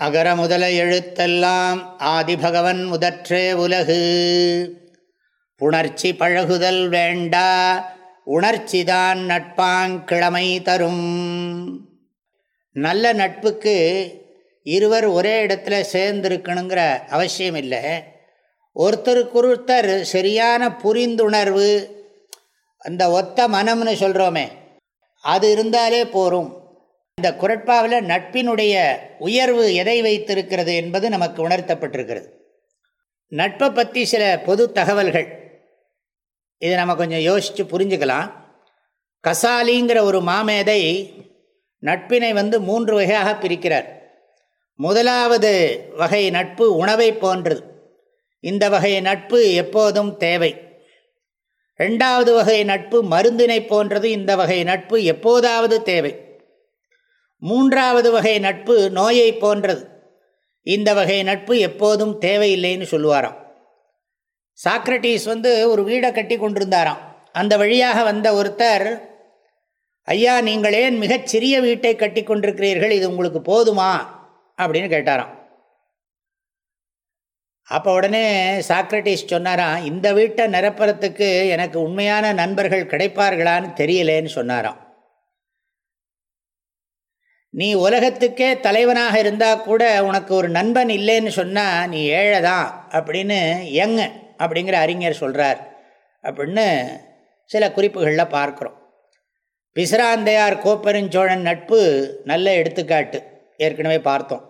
அகர முதல எழுத்தெல்லாம் ஆதிபகவன் முதற்றே உலகு. புணர்ச்சி பழகுதல் வேண்டா உணர்ச்சிதான் நட்பாங்கிழமை தரும். நல்ல நட்புக்கு இருவர் ஒரே இடத்துல சேர்ந்துருக்கணுங்கிற அவசியம் இல்லை ஒருத்தருக்கொருத்தர் சரியான புரிந்துணர்வு அந்த ஒத்த மனம்னு சொல்கிறோமே அது இருந்தாலே போகும் இந்த குரட்பாவில் நட்பினுடைய உயர்வு எதை வைத்திருக்கிறது என்பது நமக்கு உணர்த்தப்பட்டிருக்கிறது. நட்பை பற்றி சில பொது தகவல்கள். இதை நம்ம கொஞ்சம் யோசித்து புரிஞ்சுக்கலாம். கசாலிங்கிற ஒரு மாமேதை நட்பினை வந்து மூன்று வகையாக பிரிக்கிறார். முதலாவது வகை நட்பு உணவை போன்றது. இந்த வகை நட்பு எப்போதும் தேவை. ரெண்டாவது வகை நட்பு மருந்தினை போன்றது. இந்த வகை நட்பு எப்போதாவது தேவை. மூன்றாவது வகை நட்பு நோயை போன்றது. இந்த வகை நட்பு எப்போதும் தேவையில்லைன்னு சொல்லுவாராம். சாக்ரட்டிஸ் வந்து ஒரு வீடை கட்டி கொண்டிருந்தாராம். அந்த வழியாக வந்த ஒருத்தர் ஐயா நீங்களேன் மிகச் சிறிய வீட்டை கட்டி கொண்டிருக்கிறீர்கள்? இது உங்களுக்கு போதுமா? அப்படின்னு கேட்டாராம். அப்போ உடனே சாக்ரட்டிஸ் சொன்னாராம் இந்த வீட்டை நிரப்புறத்துக்கு எனக்கு உண்மையான நண்பர்கள் கிடைப்பார்களான்னு தெரியலேன்னு சொன்னாராம். நீ உலகத்துக்கே தலைவனாக இருந்தால் கூட உனக்கு ஒரு நண்பன் இல்லைன்னு சொன்னால் நீ ஏழை தான் அப்படின்னு எங்க அப்படிங்கிற அறிஞர் சொல்கிறார் அப்படின்னு சில குறிப்புகளில் பார்க்குறோம். பிசிராந்தையார் கோப்பெருஞ்சோழன் நட்பு நல்ல எடுத்துக்காட்டு ஏற்கனவே பார்த்தோம்.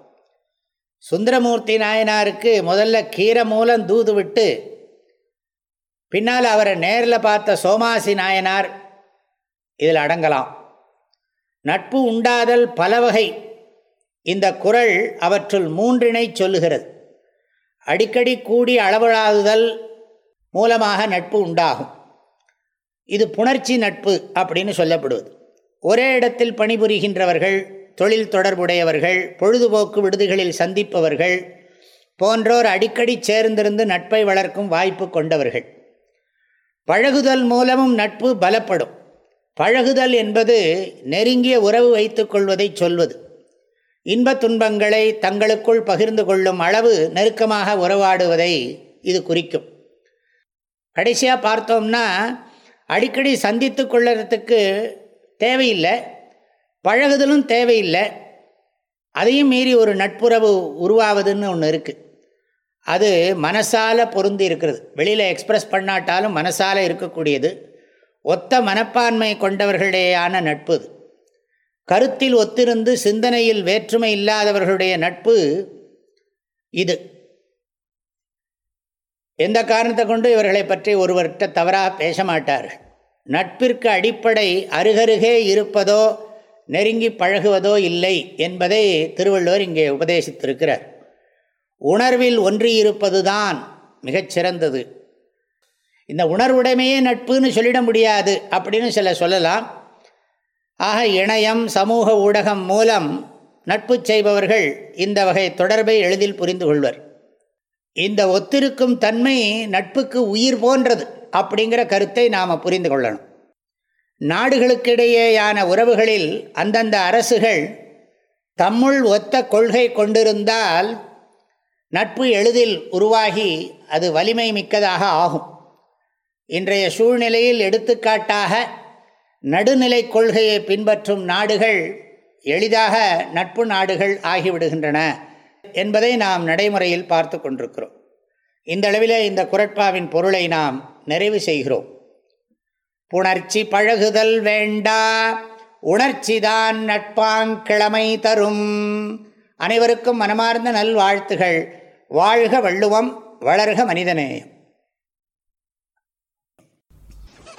சுந்தரமூர்த்தி நாயனாருக்கு முதல்ல கீரை மூலம் தூது விட்டு பின்னால் அவரை நேரில் பார்த்த சோமாசி நாயனார் இதில் அடங்கலாம். நட்பு உண்டாதல் பல வகை இந்த குரல் அவற்றுள் மூன்றினை சொல்லுகிறது. அடிக்கடி கூடி அளவழாதுதல் மூலமாக நட்பு உண்டாகும். இது புணர்ச்சி நட்பு அப்படின்னு சொல்லப்படுவது. ஒரே இடத்தில் பணிபுரிகின்றவர்கள் தொழில் தொடர்புடையவர்கள் பொழுதுபோக்கு விடுதிகளில் சந்திப்பவர்கள் போன்றோர் அடிக்கடி சேர்ந்திருந்து நட்பை வளர்க்கும் வாய்ப்பு கொண்டவர்கள். பழகுதல் மூலமும் நட்பு பலப்படும். பழகுதல் என்பது நெருங்கிய உறவு வைத்து கொள்வதை சொல்வது. இன்ப துன்பங்களை தங்களுக்குள் பகிர்ந்து கொள்ளும் அளவு நெருக்கமாக உறவாடுவதை இது குறிக்கும். கடைசியாக பார்த்தோம்னா அடிக்கடி சந்தித்து கொள்ளுறதுக்கு தேவையில்லை பழகுதலும் தேவையில்லை அதையும் மீறி ஒரு நட்புறவு உருவாவதுன்னு ஒன்று இருக்குது அது மனசால் பொருந்தி இருக்கிறது. வெளியில் எக்ஸ்ப்ரெஸ் பண்ணாட்டாலும் மனசால் இருக்கக்கூடியது. ஒத்த மனப்பான்மை கொண்டவர்களிடையான நட்பு. கருத்தில் ஒத்திருந்து சிந்தனையில் வேற்றுமை இல்லாதவர்களுடைய நட்பு இது. எந்த காரணத்தை கொண்டு இவர்களை பற்றி ஒருவர்கிட்ட தவறாக பேச மாட்டார்கள்? நட்பிற்கு அடிப்படை அருகருகே இருப்பதோ நெருங்கி பழகுவதோ இல்லை என்பதை திருவள்ளுவர் இங்கே உபதேசித்திருக்கிறார். உணர்வில் ஒன்றியிருப்பதுதான் மிகச்சிறந்தது. இந்த உணர்வுடைமையே நட்புன்னு சொல்லிட முடியாது அப்படின்னு சில சொல்லலாம். ஆக இணையம் சமூக ஊடகம் மூலம் நட்பு செய்பவர்கள் இந்த வகை தொடர்பை எளிதில் புரிந்து கொள்வர். இந்த ஒத்திருக்கும் தன்மை நட்புக்கு உயிர் போன்றது அப்படிங்கிற கருத்தை நாம் புரிந்து கொள்ளணும். நாடுகளுக்கிடையேயான உறவுகளில் அந்தந்த அரசுகள் தம்முள் ஒத்த கொள்கை கொண்டிருந்தால் நட்பு எளிதில் உருவாகி அது வலிமை மிக்கதாக ஆகும். இன்றைய சூழ்நிலையில் எடுத்துக்காட்டாக நடுநிலை கொள்கையை பின்பற்றும் நாடுகள் எளிதாக நட்பு நாடுகள் ஆகிவிடுகின்றன என்பதை நாம் நடைமுறையில் பார்த்து கொண்டிருக்கிறோம். இந்த அளவில் இந்த குரட்பாவின் பொருளை நாம் நிறைவு செய்கிறோம். புணர்ச்சி பழகுதல் வேண்டா உணர்ச்சிதான் நட்பாங்கிழமை தரும். அனைவருக்கும் மனமார்ந்த நல்வாழ்த்துகள். வாழ்க வள்ளுவம் வளர்க மனிதநேயம்.